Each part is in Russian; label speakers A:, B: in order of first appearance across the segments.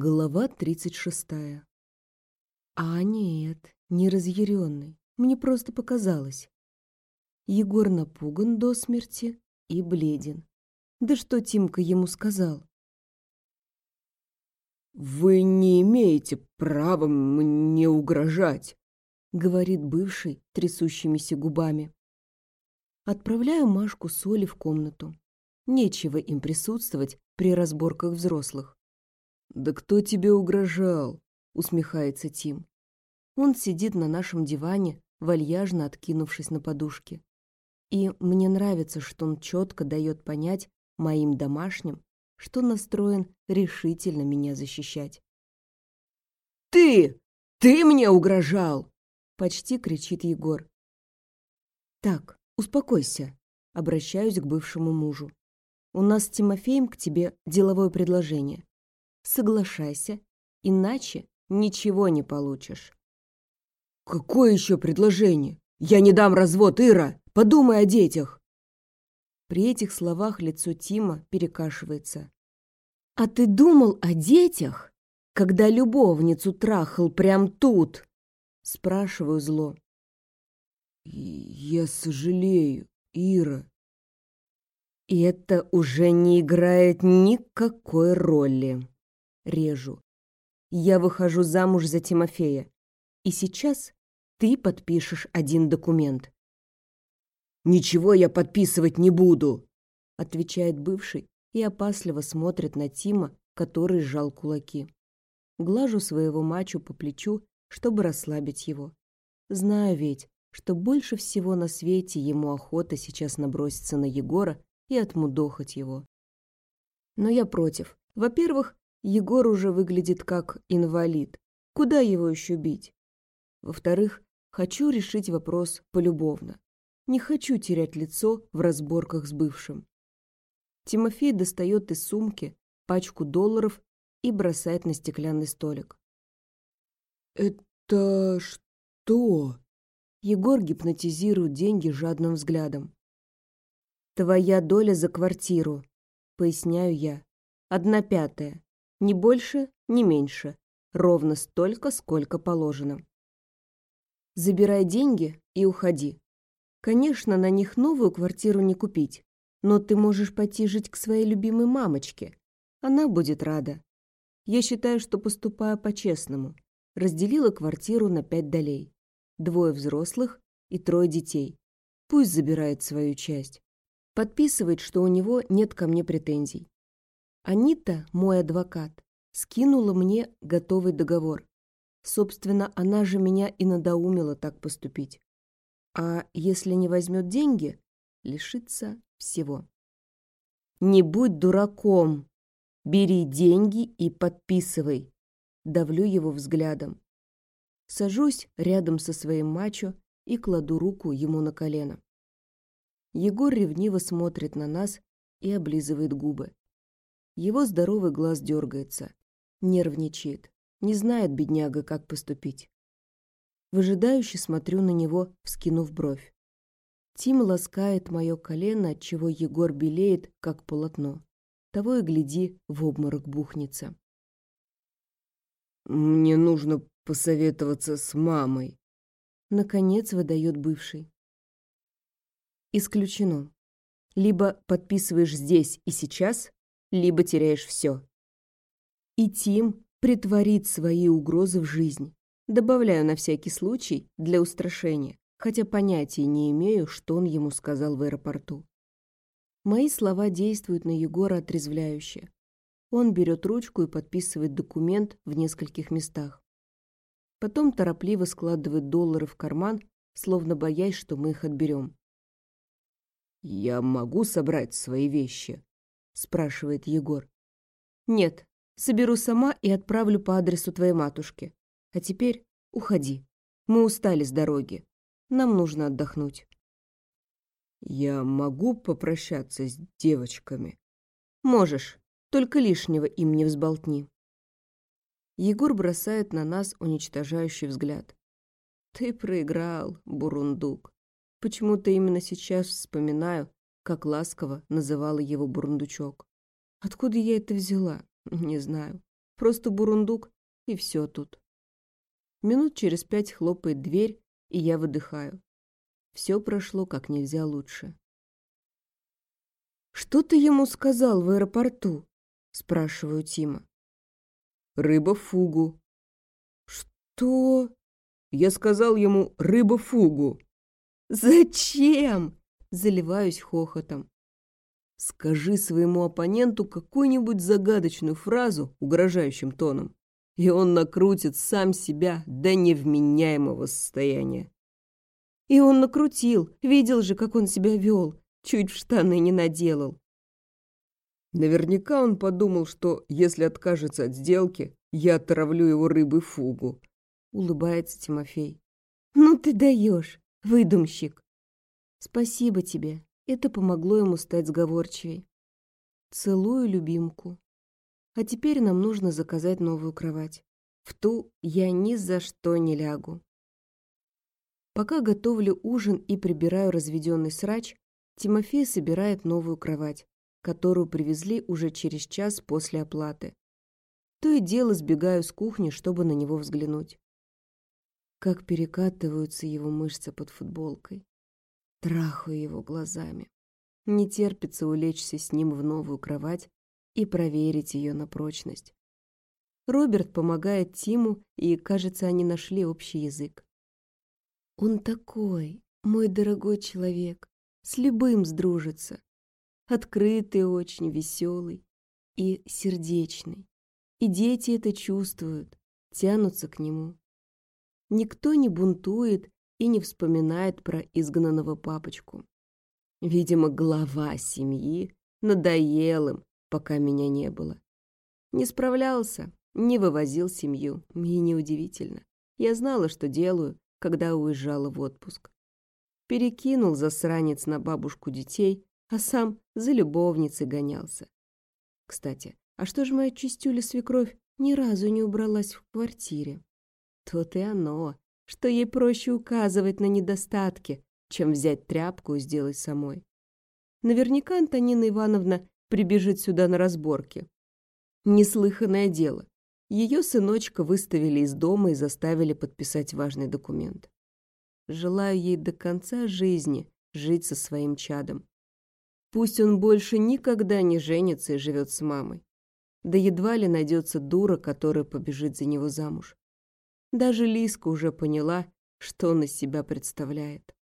A: Глава тридцать шестая. А нет, не разъяренный. Мне просто показалось. Егор напуган до смерти и бледен. Да что Тимка ему сказал?
B: «Вы не имеете права мне угрожать», —
A: говорит бывший трясущимися губами. Отправляю Машку с Олей в комнату. Нечего им присутствовать при разборках взрослых.
B: «Да кто тебе угрожал?» — усмехается Тим.
A: Он сидит на нашем диване, вальяжно откинувшись на подушке. И мне нравится, что он четко дает понять моим домашним, что настроен решительно меня защищать.
B: «Ты! Ты мне угрожал!»
A: — почти кричит Егор. «Так, успокойся», — обращаюсь к бывшему мужу. «У нас с Тимофеем к тебе деловое предложение соглашайся, иначе ничего не получишь.
B: Какое еще предложение? Я не дам развод, Ира! Подумай о детях!
A: При этих словах лицо Тима перекашивается. А ты думал о детях, когда любовницу трахал прям тут? Спрашиваю зло.
B: Я сожалею, Ира.
A: И это уже не играет никакой роли режу. Я выхожу замуж за Тимофея. И сейчас ты подпишешь один документ.
B: «Ничего я подписывать не буду», —
A: отвечает бывший и опасливо смотрит на Тима, который сжал кулаки. Глажу своего мачу по плечу, чтобы расслабить его. Знаю ведь, что больше всего на свете ему охота сейчас наброситься на Егора и отмудохать его. Но я против. Во-первых, Егор уже выглядит как инвалид. Куда его еще бить? Во-вторых, хочу решить вопрос полюбовно. Не хочу терять лицо в разборках с бывшим. Тимофей достает из сумки пачку долларов и бросает на стеклянный столик.
B: «Это что?»
A: Егор гипнотизирует деньги жадным взглядом. «Твоя доля за квартиру», — поясняю я. «Одна пятая. Ни больше, ни меньше. Ровно столько, сколько положено. Забирай деньги и уходи. Конечно, на них новую квартиру не купить, но ты можешь пойти жить к своей любимой мамочке. Она будет рада. Я считаю, что поступаю по-честному. Разделила квартиру на пять долей. Двое взрослых и трое детей. Пусть забирает свою часть. Подписывает, что у него нет ко мне претензий. Анита, мой адвокат, скинула мне готовый договор. Собственно, она же меня и надоумила так поступить. А если не возьмет деньги, лишится всего. Не будь дураком. Бери деньги и подписывай. Давлю его взглядом. Сажусь рядом со своим мачо и кладу руку ему на колено. Егор ревниво смотрит на нас и облизывает губы. Его здоровый глаз дергается, нервничает, не знает бедняга, как поступить. Выжидающе смотрю на него, вскинув бровь. Тим ласкает мое колено, отчего Егор белеет, как полотно. Того и гляди, в обморок бухнется.
B: «Мне нужно посоветоваться с мамой», —
A: наконец выдает бывший. Исключено. Либо подписываешь здесь и сейчас, либо теряешь все. И Тим притворит свои угрозы в жизнь. Добавляю на всякий случай для устрашения, хотя понятия не имею, что он ему сказал в аэропорту. Мои слова действуют на Егора отрезвляюще. Он берет ручку и подписывает документ в нескольких местах. Потом торопливо складывает доллары в карман, словно боясь, что мы их отберем.
B: «Я могу собрать свои вещи?»
A: Спрашивает Егор. Нет, соберу сама и отправлю по адресу твоей матушки. А теперь уходи. Мы устали с дороги. Нам нужно отдохнуть.
B: Я могу попрощаться с девочками?
A: Можешь, только лишнего им не взболтни. Егор бросает на нас уничтожающий взгляд. Ты проиграл, бурундук. Почему-то именно сейчас вспоминаю, как ласково называла его бурундучок. Откуда я это взяла? Не знаю. Просто бурундук, и все тут. Минут через пять хлопает дверь, и я выдыхаю. Все прошло как нельзя лучше. «Что ты ему сказал в аэропорту?» – спрашиваю Тима.
B: «Рыба-фугу».
A: «Что?»
B: «Я сказал ему рыба-фугу».
A: «Зачем?» – заливаюсь хохотом.
B: Скажи своему оппоненту какую-нибудь загадочную фразу угрожающим тоном, и он накрутит сам себя до невменяемого состояния.
A: И он накрутил, видел же, как он себя вел, чуть в штаны не наделал.
B: Наверняка он подумал, что если откажется от сделки, я отравлю его рыбой фугу.
A: Улыбается Тимофей. Ну ты даешь, выдумщик. Спасибо тебе. Это помогло ему стать сговорчивей. Целую любимку. А теперь нам нужно заказать новую кровать. В ту я ни за что не лягу. Пока готовлю ужин и прибираю разведенный срач, Тимофей собирает новую кровать, которую привезли уже через час после оплаты. То и дело сбегаю с кухни, чтобы на него взглянуть. Как перекатываются его мышцы под футболкой. Трахаю его глазами. Не терпится улечься с ним в новую кровать и проверить ее на прочность. Роберт помогает Тиму, и, кажется, они нашли общий язык. Он такой, мой дорогой человек, с любым сдружится. Открытый очень, веселый и сердечный. И дети это чувствуют, тянутся к нему. Никто не бунтует и не вспоминает про изгнанного папочку. Видимо, глава семьи надоел им, пока меня не было. Не справлялся, не вывозил семью, и неудивительно. Я знала, что делаю, когда уезжала в отпуск. Перекинул засранец на бабушку детей, а сам за любовницей гонялся. Кстати, а что же моя чистюля свекровь ни разу не убралась в квартире? То и оно что ей проще указывать на недостатки, чем взять тряпку и сделать самой. Наверняка Антонина Ивановна прибежит сюда на разборки. Неслыханное дело. Ее сыночка выставили из дома и заставили подписать важный документ. Желаю ей до конца жизни жить со своим чадом. Пусть он больше никогда не женится и живет с мамой. Да едва ли найдется дура, которая побежит за него замуж. Даже Лиска уже поняла, что он из себя представляет.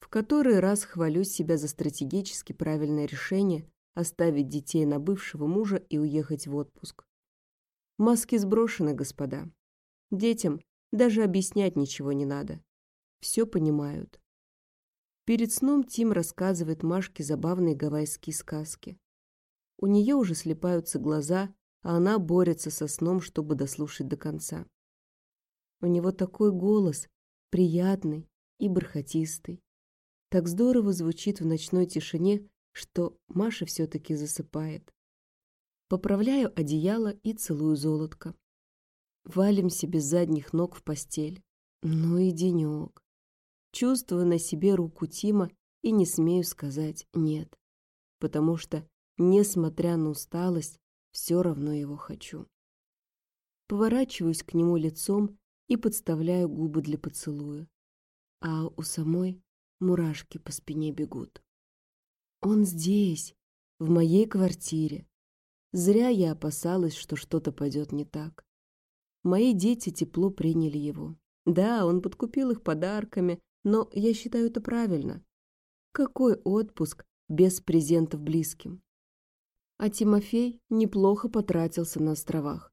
A: В который раз хвалю себя за стратегически правильное решение оставить детей на бывшего мужа и уехать в отпуск. Маски сброшены, господа. Детям даже объяснять ничего не надо. Все понимают. Перед сном Тим рассказывает Машке забавные гавайские сказки. У нее уже слепаются глаза, а она борется со сном, чтобы дослушать до конца. У него такой голос, приятный и бархатистый. Так здорово звучит в ночной тишине, что Маша все-таки засыпает. Поправляю одеяло и целую золотко. Валимся без задних ног в постель. Ну и денек. Чувствую на себе руку Тима и не смею сказать «нет», потому что, несмотря на усталость, все равно его хочу. Поворачиваюсь к нему лицом и подставляю губы для поцелуя. А у самой мурашки по спине бегут. Он здесь, в моей квартире. Зря я опасалась, что что-то пойдет не так. Мои дети тепло приняли его. Да, он подкупил их подарками, но я считаю это правильно. Какой отпуск без презентов близким? А Тимофей неплохо потратился на островах.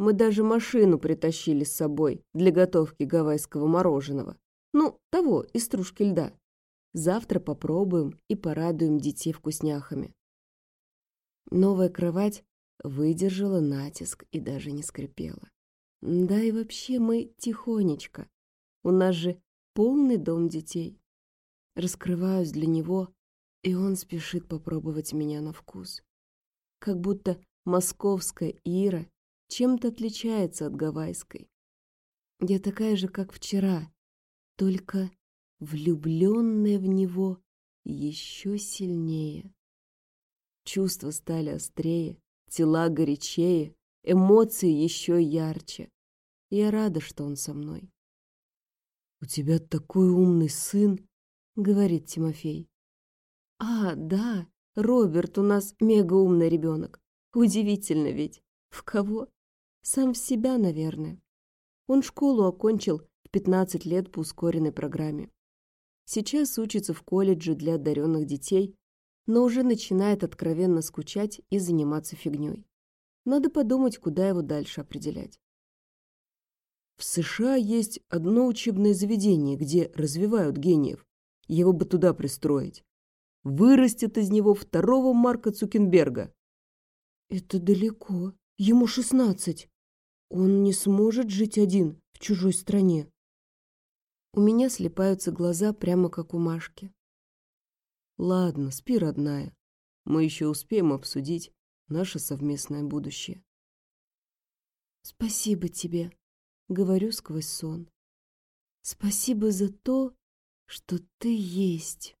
A: Мы даже машину притащили с собой для готовки гавайского мороженого. Ну, того, из стружки льда. Завтра попробуем и порадуем детей вкусняхами. Новая кровать выдержала натиск и даже не скрипела. Да и вообще мы тихонечко. У нас же полный дом детей. Раскрываюсь для него, и он спешит попробовать меня на вкус. Как будто московская Ира чем-то отличается от гавайской. Я такая же, как вчера, только влюбленная в него еще сильнее. Чувства стали острее, тела горячее, эмоции еще ярче. Я рада, что он со мной.
B: «У тебя такой умный сын», —
A: говорит Тимофей. «А, да, Роберт у нас мега умный ребенок. Удивительно ведь. В кого? Сам в себя, наверное. Он школу окончил в 15 лет по ускоренной программе. Сейчас учится в колледже для одаренных детей, но уже начинает откровенно скучать и заниматься фигней. Надо подумать, куда его дальше определять.
B: В США есть одно учебное заведение, где развивают гениев. Его бы туда пристроить. Вырастет из него второго Марка Цукенберга.
A: Это далеко. Ему шестнадцать. Он не сможет жить один в чужой стране. У меня слепаются глаза прямо как у Машки.
B: Ладно, спи, родная. Мы еще успеем обсудить наше совместное будущее.
A: Спасибо тебе, говорю сквозь сон. Спасибо за то, что ты есть.